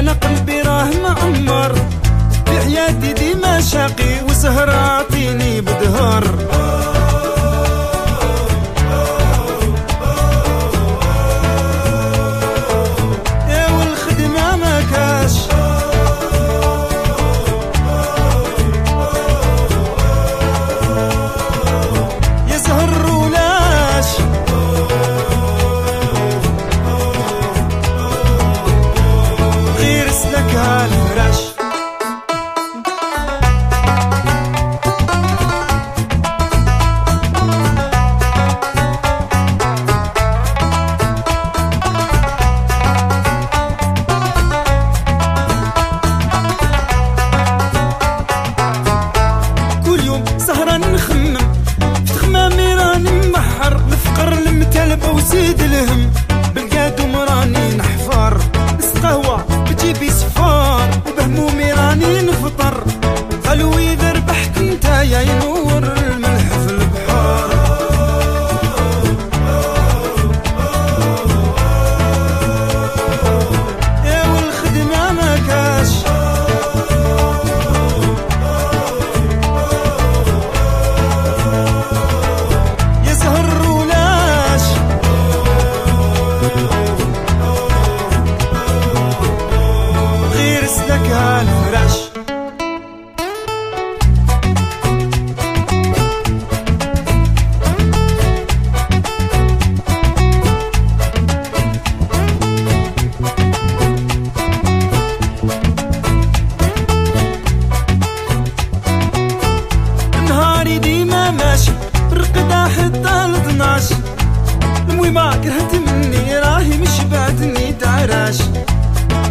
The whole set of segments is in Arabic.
أنا قلبي راه معمر في حياتي ديما شاقي وزهر وزيد الهم بالقادم راني نحفر. نس قهوة بجيبي صفار وبهمومي راني نفطر. قالوا إذا ربحت أنت يا ينور ما كرهت مني راهي مش بعدني تعراش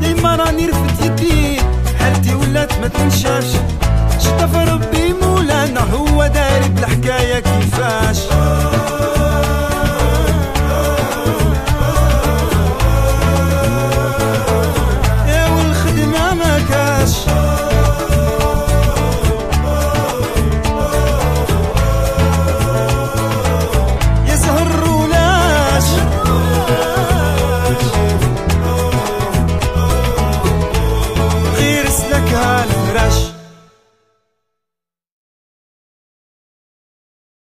ديما راني رفت يدي حالتي ولات ما تنشافش شطف ربي مولانا هو داري بالحكاية كيفاش.